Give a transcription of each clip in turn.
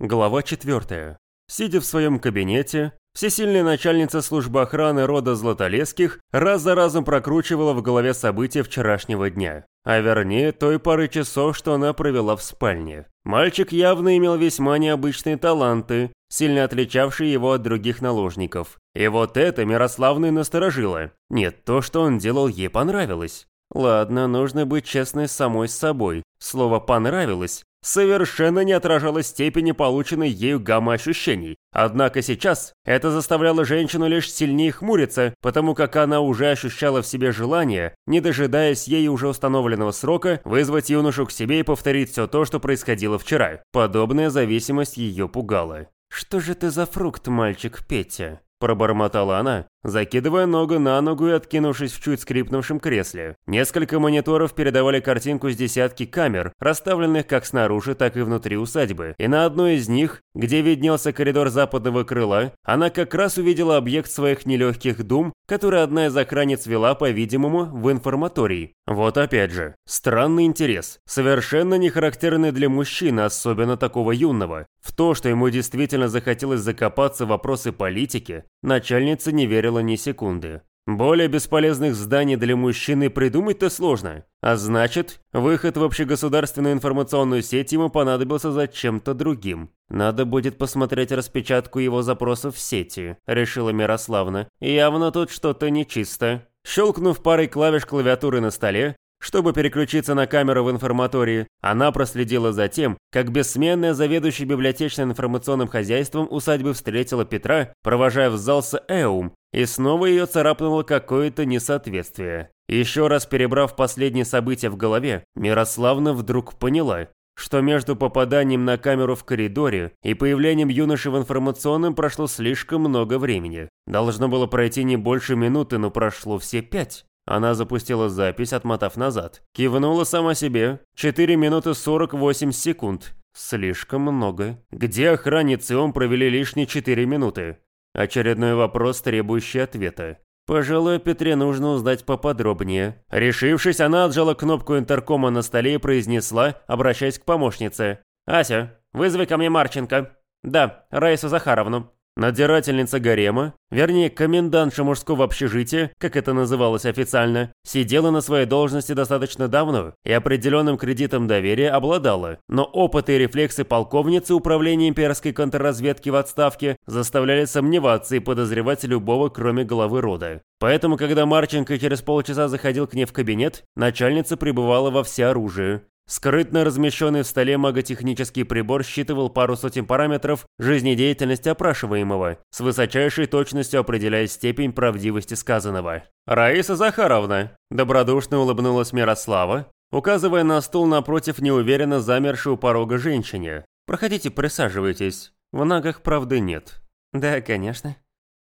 Глава 4. Сидя в своем кабинете, всесильная начальница службы охраны рода Златолесских раз за разом прокручивала в голове события вчерашнего дня, а вернее той пары часов, что она провела в спальне. Мальчик явно имел весьма необычные таланты, сильно отличавшие его от других наложников. И вот это Мирославну и насторожило. Нет, то, что он делал, ей понравилось. Ладно, нужно быть честной самой с собой. Слово «понравилось» совершенно не отражало степени полученной ею гаммы ощущений. Однако сейчас это заставляло женщину лишь сильнее хмуриться, потому как она уже ощущала в себе желание, не дожидаясь ей уже установленного срока, вызвать юношу к себе и повторить все то, что происходило вчера. Подобная зависимость ее пугала. «Что же ты за фрукт, мальчик Петя?» Пробормотала она, закидывая ногу на ногу и откинувшись в чуть скрипнувшем кресле. Несколько мониторов передавали картинку с десятки камер, расставленных как снаружи, так и внутри усадьбы. И на одной из них, где виднелся коридор западного крыла, она как раз увидела объект своих нелегких дум, который одна из охранниц вела, по-видимому, в информаторий. Вот опять же, странный интерес, совершенно не характерный для мужчины, особенно такого юного. В то, что ему действительно захотелось закопаться в вопросы политики, начальница не верила ни секунды. Более бесполезных зданий для мужчины придумать-то сложно. А значит, выход в общегосударственную информационную сеть ему понадобился за чем-то другим. Надо будет посмотреть распечатку его запросов в сети, решила Мирославна. Явно тут что-то нечисто. Щелкнув парой клавиш клавиатуры на столе, чтобы переключиться на камеру в информатории, она проследила за тем, как бессменная заведующая библиотечным информационным хозяйством усадьбы встретила Петра, провожая в зал с Эум, и снова ее царапнуло какое-то несоответствие. Еще раз перебрав последние события в голове, Мирославна вдруг поняла, что между попаданием на камеру в коридоре и появлением юноши в информационном прошло слишком много времени. Должно было пройти не больше минуты, но прошло все пять. Она запустила запись, отмотав назад. Кивнула сама себе. 4 минуты 48 секунд. Слишком много. Где охранницы он провели лишние 4 минуты? Очередной вопрос, требующий ответа. Пожалуй, Петре нужно узнать поподробнее. Решившись, она отжала кнопку интеркома на столе и произнесла, обращаясь к помощнице. «Ася, вызови ко мне Марченко». «Да, Раису Захаровну». Надзирательница гарема, вернее, комендантша мужского общежития, как это называлось официально, сидела на своей должности достаточно давно и определенным кредитом доверия обладала, но опыт и рефлексы полковницы управления имперской контрразведки в отставке заставляли сомневаться и подозревать любого, кроме главы рода. Поэтому, когда Марченко через полчаса заходил к ней в кабинет, начальница пребывала во всеоружии. Скрытно размещенный в столе маготехнический прибор считывал пару сотен параметров жизнедеятельности опрашиваемого, с высочайшей точностью определяя степень правдивости сказанного. «Раиса Захаровна!» – добродушно улыбнулась Мирослава, указывая на стул напротив неуверенно замершую порога женщине. «Проходите, присаживайтесь. В ногах правды нет». «Да, конечно»,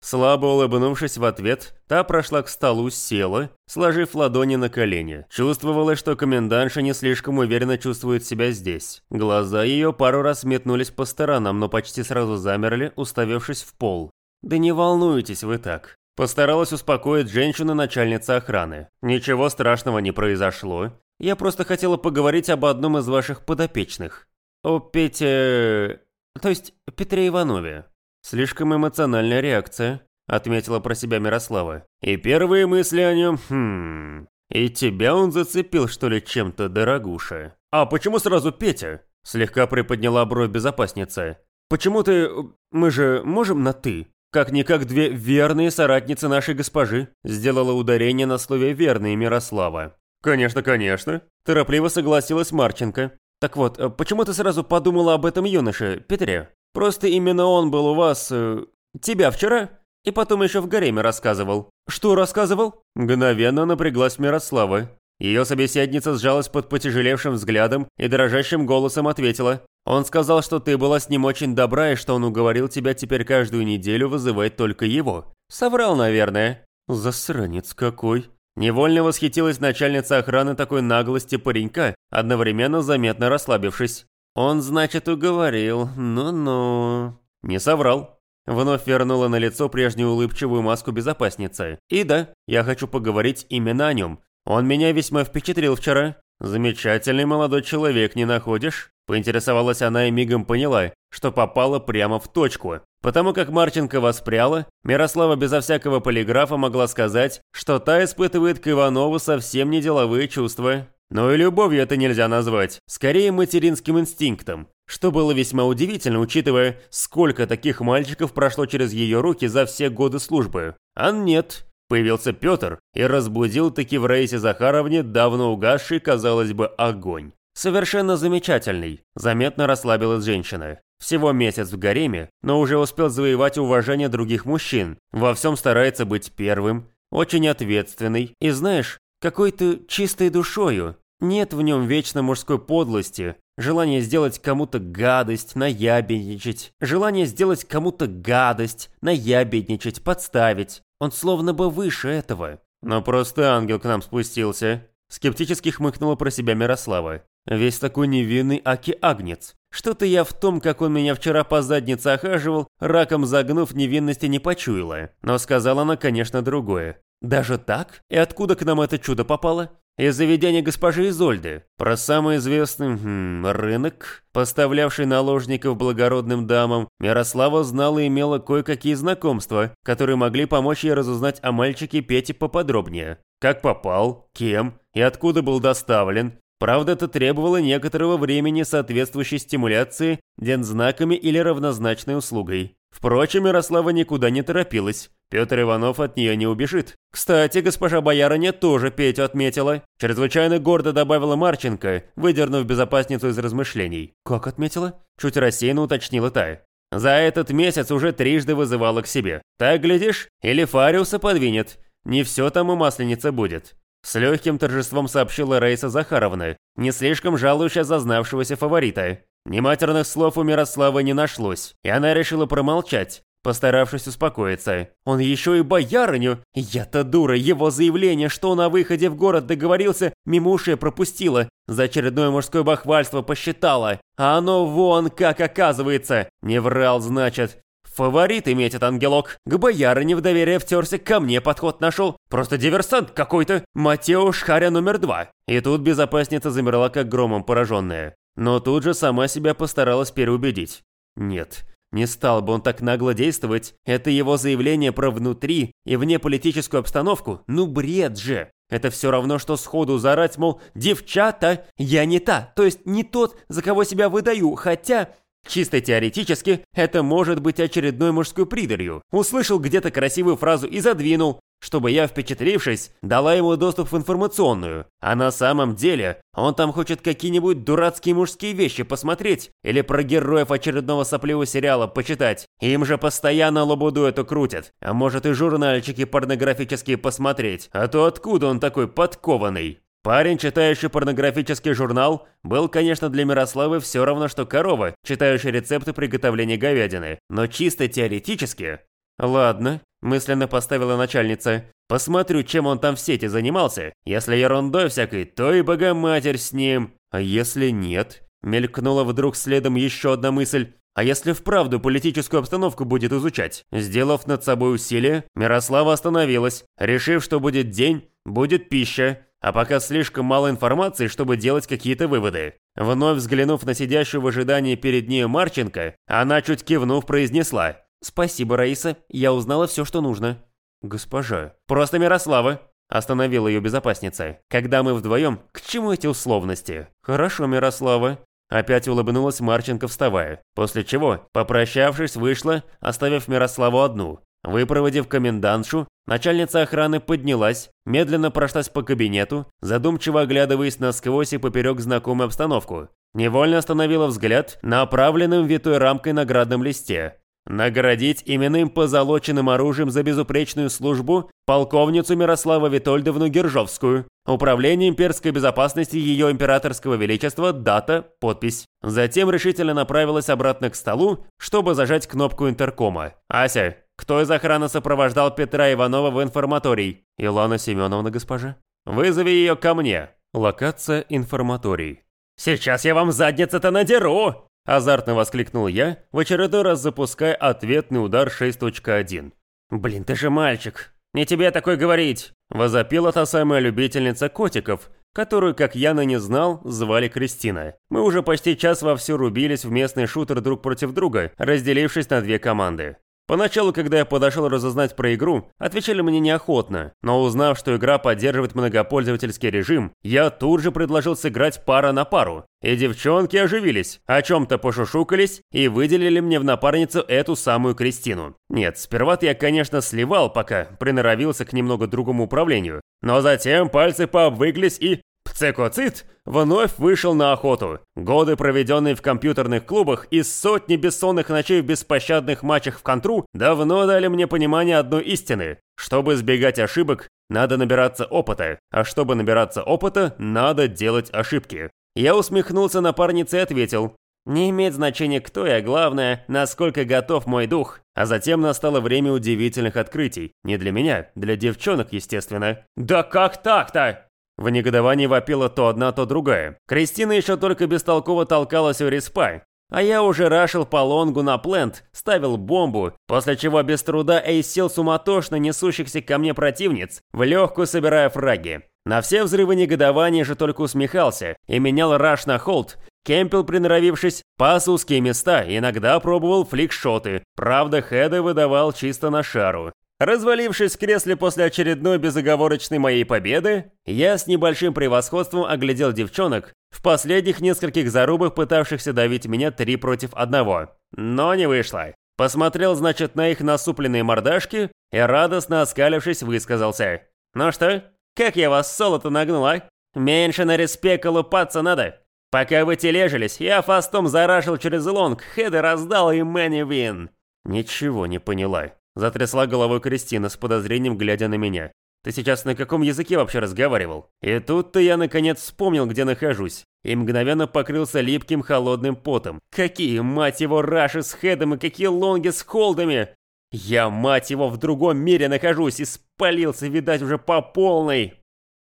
Слабо улыбнувшись в ответ, та прошла к столу, села, сложив ладони на колени. Чувствовала, что комендантша не слишком уверенно чувствует себя здесь. Глаза ее пару раз метнулись по сторонам, но почти сразу замерли, уставившись в пол. «Да не волнуйтесь вы так». Постаралась успокоить женщину начальница охраны. «Ничего страшного не произошло. Я просто хотела поговорить об одном из ваших подопечных. О Пете... То есть Петре Иванове». Слишком эмоциональная реакция, отметила про себя Мирослава. И первые мысли о нем, хм... И тебя он зацепил, что ли, чем-то, дорогуша? А почему сразу Петя? Слегка приподняла бровь безопасница. Почему ты... Мы же можем на «ты»? Как-никак две верные соратницы нашей госпожи. Сделала ударение на слове «верные» Мирослава. «Конечно, конечно», – торопливо согласилась Марченко. «Так вот, э, почему ты сразу подумала об этом юноше, Петре?» Просто именно он был у вас... Э, тебя вчера? И потом еще в гареме рассказывал. Что рассказывал? Мгновенно напряглась Мирослава. Ее собеседница сжалась под потяжелевшим взглядом и дрожащим голосом ответила. «Он сказал, что ты была с ним очень добра и что он уговорил тебя теперь каждую неделю вызывать только его. Соврал, наверное». «Засранец какой!» Невольно восхитилась начальница охраны такой наглости паренька, одновременно заметно расслабившись. «Он, значит, уговорил. Ну-ну». Не соврал. Вновь вернула на лицо прежнюю улыбчивую маску безопасницы. И да, я хочу поговорить именно о нем. Он меня весьма впечатлил вчера. Замечательный молодой человек, не находишь? Поинтересовалась она и мигом поняла, что попала прямо в точку. Потому как Марченко воспряла, Мирослава безо всякого полиграфа могла сказать, что та испытывает к Иванову совсем не деловые чувства. Но и любовью это нельзя назвать, скорее материнским инстинктом, что было весьма удивительно, учитывая, сколько таких мальчиков прошло через ее руки за все годы службы. А нет, появился Петр и разбудил таки в Раисе Захаровне давно угасший, казалось бы, огонь. Совершенно замечательный, заметно расслабилась женщина. Всего месяц в гареме, но уже успел завоевать уважение других мужчин. Во всем старается быть первым, очень ответственный и, знаешь, какой-то чистой душою. Нет в нем вечно мужской подлости, желание сделать кому-то гадость, наябедничать, желание сделать кому-то гадость, наябедничать, подставить. Он словно бы выше этого. Но просто ангел к нам спустился. Скептически хмыкнула про себя Мирослава. Весь такой невинный Аки-Агнец. Что-то я в том, как он меня вчера по заднице охаживал, раком загнув невинности не почуяла. Но сказала она, конечно, другое. Даже так? И откуда к нам это чудо попало? Из заведения госпожи Изольды. Про самый известный хм, рынок, поставлявший наложников благородным дамам, Мирослава знала и имела кое-какие знакомства, которые могли помочь ей разузнать о мальчике Пете поподробнее. Как попал, кем и откуда был доставлен, Правда, это требовало некоторого времени соответствующей стимуляции дензнаками или равнозначной услугой. Впрочем, Ярослава никуда не торопилась. Петр Иванов от нее не убежит. Кстати, госпожа боярыня тоже Петю отметила. Чрезвычайно гордо добавила Марченко, выдернув безопасницу из размышлений. «Как отметила?» Чуть рассеянно уточнила та. За этот месяц уже трижды вызывала к себе. Так, глядишь, или Фариуса подвинет. Не все там у масленицы будет. С легким торжеством сообщила Раиса Захаровна, не слишком жалующая зазнавшегося фаворита. Нематерных слов у Мирославы не нашлось, и она решила промолчать, постаравшись успокоиться. Он еще и боярыню. Я-то дура, его заявление, что на выходе в город договорился, мимо ушей пропустила. За очередное мужское бахвальство посчитала. А оно вон как оказывается. Не врал, значит. Фаворит иметь этот ангелок. К боярине в доверие втерся, ко мне подход нашел. Просто диверсант какой-то. Матео Шхаря номер два. И тут безопасница замерла, как громом пораженная. Но тут же сама себя постаралась переубедить. Нет, не стал бы он так нагло действовать. Это его заявление про внутри и внеполитическую обстановку. Ну бред же. Это все равно, что сходу заорать, мол, «Девчата, я не та, то есть не тот, за кого себя выдаю, хотя...» Чисто теоретически, это может быть очередной мужской придурью. Услышал где-то красивую фразу и задвинул, чтобы я, впечатлившись, дала ему доступ в информационную. А на самом деле, он там хочет какие-нибудь дурацкие мужские вещи посмотреть или про героев очередного сопливого сериала почитать. Им же постоянно лобуду эту крутят. А может и журнальчики порнографические посмотреть. А то откуда он такой подкованный? Парень, читающий порнографический журнал, был, конечно, для Мирославы все равно, что корова, читающая рецепты приготовления говядины. Но чисто теоретически... Ладно, мысленно поставила начальница. Посмотрю, чем он там в сети занимался. Если ерундой всякой, то и богоматерь с ним. А если нет? Мелькнула вдруг следом еще одна мысль. А если вправду политическую обстановку будет изучать? Сделав над собой усилие, Мирослава остановилась, решив, что будет день, будет пища, а пока слишком мало информации, чтобы делать какие-то выводы. Вновь взглянув на сидящую в ожидании перед ней Марченко, она чуть кивнув произнесла. «Спасибо, Раиса, я узнала все, что нужно». «Госпожа». «Просто Мирослава», – остановила ее безопасница. «Когда мы вдвоем, к чему эти условности?» «Хорошо, Мирослава». Опять улыбнулась Марченко, вставая, после чего, попрощавшись, вышла, оставив Мирославу одну. Выпроводив комендантшу, начальница охраны поднялась, медленно прошлась по кабинету, задумчиво оглядываясь насквозь и поперек знакомую обстановку. Невольно остановила взгляд на оправленном витой рамкой наградном листе. Наградить именным позолоченным оружием за безупречную службу полковницу Мирославу Витольдовну Гержовскую. Управление имперской безопасности Ее Императорского Величества, дата, подпись. Затем решительно направилась обратно к столу, чтобы зажать кнопку интеркома. «Ася, кто из охраны сопровождал Петра Иванова в информаторий? Илона Семеновна, госпожа. Вызови ее ко мне. Локация информаторий. Сейчас я вам задница-то надеру! Азартно воскликнул я, в очередной раз запуская ответный удар 6.1. «Блин, ты же мальчик! Не тебе такой говорить!» Возопила та самая любительница котиков, которую, как я ныне знал, звали Кристина. Мы уже почти час вовсю рубились в местный шутер друг против друга, разделившись на две команды. Поначалу, когда я подошел разузнать про игру, отвечали мне неохотно, но узнав, что игра поддерживает многопользовательский режим, я тут же предложил сыграть пара на пару. И девчонки оживились, о чем-то пошушукались и выделили мне в напарницу эту самую Кристину. Нет, сперва я, конечно, сливал, пока приноровился к немного другому управлению, но затем пальцы пообвыглись и Пцекоцит вновь вышел на охоту. Годы, проведенные в компьютерных клубах и сотни бессонных ночей в беспощадных матчах в контру, давно дали мне понимание одной истины. Чтобы избегать ошибок, надо набираться опыта, а чтобы набираться опыта, надо делать ошибки. Я усмехнулся напарнице и ответил, не имеет значения, кто я, главное, насколько готов мой дух. А затем настало время удивительных открытий. Не для меня, для девчонок, естественно. «Да как так-то?» В негодовании вопила то одна, то другая. Кристина еще только бестолково толкалась у респа, а я уже рашил по лонгу на плент, ставил бомбу, после чего без труда эйсил суматошно несущихся ко мне противниц, в легкую собирая фраги. На все взрывы негодования же только усмехался и менял раш на холд. Кемпел, приноровившись, пас узкие места, иногда пробовал фликшоты, правда хеды выдавал чисто на шару. Развалившись в кресле после очередной безоговорочной моей победы, я с небольшим превосходством оглядел девчонок, в последних нескольких зарубах пытавшихся давить меня три против одного. Но не вышло. Посмотрел, значит, на их насупленные мордашки и, радостно оскалившись, высказался. «Ну что, как я вас солото нагнула? Меньше на респе колупаться надо. Пока вы тележились, я фастом заражил через лонг, хеды раздал и Мэнни Вин». Ничего не поняла. Затрясла головой Кристина с подозрением, глядя на меня. «Ты сейчас на каком языке вообще разговаривал?» И тут-то я наконец вспомнил, где нахожусь. И мгновенно покрылся липким холодным потом. Какие, мать его, раши с хедом и какие лонги с холдами! Я, мать его, в другом мире нахожусь и спалился, видать, уже по полной.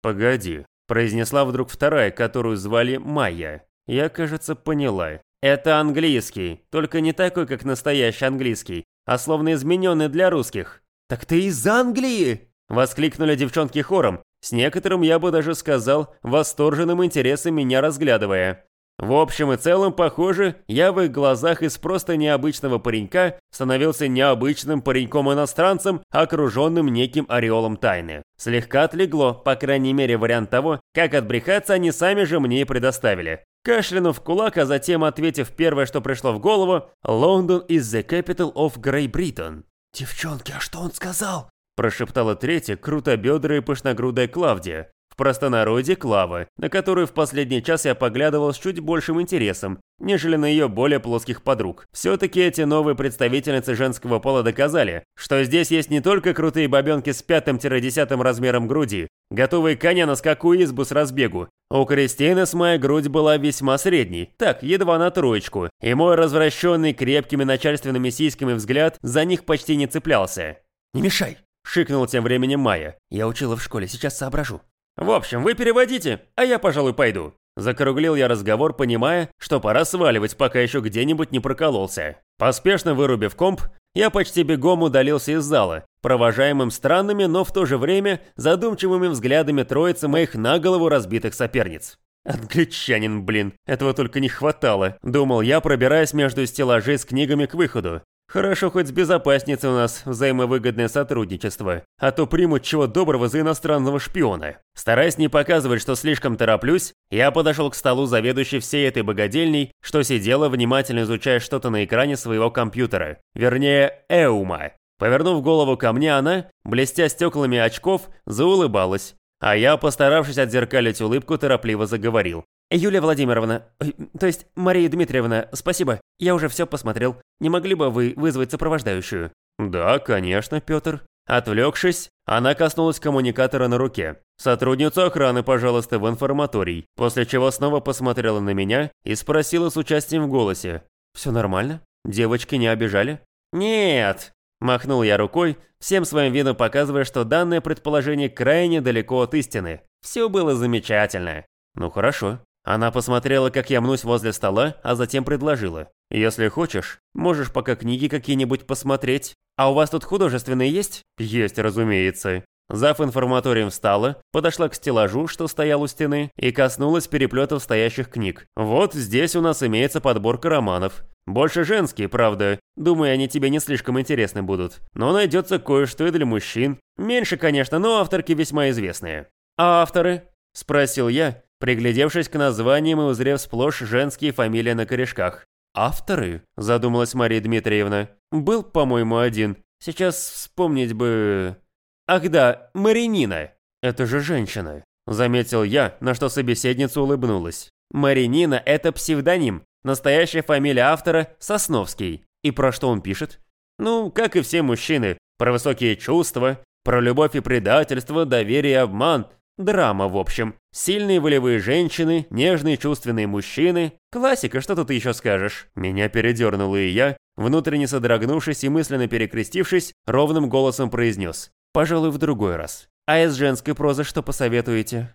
«Погоди», – произнесла вдруг вторая, которую звали Майя. Я, кажется, поняла. Это английский, только не такой, как настоящий английский, а словно измененный для русских. «Так ты из Англии!» – воскликнули девчонки хором, с некоторым, я бы даже сказал, восторженным интересом меня разглядывая. В общем и целом, похоже, я в их глазах из просто необычного паренька становился необычным пареньком-иностранцем, окруженным неким ореолом тайны. Слегка отлегло, по крайней мере, вариант того, как отбрехаться они сами же мне и предоставили. Кашлянув кулак, а затем ответив первое, что пришло в голову, «Лондон is the capital of Great Britain». «Девчонки, а что он сказал?» прошептала третья, крутобедрая и пышногрудая Клавдия, в простонародье Клава, на которую в последний час я поглядывал с чуть большим интересом, нежели на ее более плоских подруг. Все-таки эти новые представительницы женского пола доказали, что здесь есть не только крутые бабенки с пятым-десятым размером груди, готовые коня на скаку избу с разбегу. У Кристины с моей грудь была весьма средней, так, едва на троечку, и мой развращенный крепкими начальственными сиськами взгляд за них почти не цеплялся. «Не мешай!» – шикнул тем временем Майя. «Я учила в школе, сейчас соображу». «В общем, вы переводите, а я, пожалуй, пойду». Закруглил я разговор, понимая, что пора сваливать, пока еще где-нибудь не прокололся. Поспешно вырубив комп, я почти бегом удалился из зала, провожаемым странными, но в то же время задумчивыми взглядами троицы моих на голову разбитых соперниц. «Англичанин, блин, этого только не хватало», – думал я, пробираясь между стеллажей с книгами к выходу. Хорошо, хоть с безопасницей у нас взаимовыгодное сотрудничество, а то примут чего доброго за иностранного шпиона. Стараясь не показывать, что слишком тороплюсь, я подошел к столу заведующей всей этой богадельней, что сидела, внимательно изучая что-то на экране своего компьютера. Вернее, Эума. Повернув голову ко мне, она, блестя стеклами очков, заулыбалась. А я, постаравшись отзеркалить улыбку, торопливо заговорил. «Юлия Владимировна, то есть Мария Дмитриевна, спасибо, я уже все посмотрел. Не могли бы вы вызвать сопровождающую?» «Да, конечно, Петр». Отвлекшись, она коснулась коммуникатора на руке. «Сотрудницу охраны, пожалуйста, в информаторий», после чего снова посмотрела на меня и спросила с участием в голосе. «Все нормально? Девочки не обижали?» «Нет!» – махнул я рукой, всем своим видом показывая, что данное предположение крайне далеко от истины. Все было замечательно. «Ну хорошо, она посмотрела, как я мнусь возле стола, а затем предложила. «Если хочешь, можешь пока книги какие-нибудь посмотреть. А у вас тут художественные есть?» «Есть, разумеется». Зав. информаторием встала, подошла к стеллажу, что стоял у стены, и коснулась переплетов стоящих книг. Вот здесь у нас имеется подборка романов. Больше женские, правда. Думаю, они тебе не слишком интересны будут. Но найдется кое-что и для мужчин. Меньше, конечно, но авторки весьма известные. А авторы? Спросил я, приглядевшись к названиям и узрев сплошь женские фамилии на корешках. «Авторы?» – задумалась Мария Дмитриевна. «Был, по-моему, один. Сейчас вспомнить бы...» «Ах да, Маринина!» «Это же женщина!» – заметил я, на что собеседница улыбнулась. «Маринина – это псевдоним. Настоящая фамилия автора – Сосновский. И про что он пишет? Ну, как и все мужчины. Про высокие чувства, про любовь и предательство, доверие и обман – Драма, в общем. Сильные волевые женщины, нежные чувственные мужчины. Классика, что тут еще скажешь? Меня передернуло и я, внутренне содрогнувшись и мысленно перекрестившись, ровным голосом произнес. Пожалуй, в другой раз. А из женской прозы что посоветуете?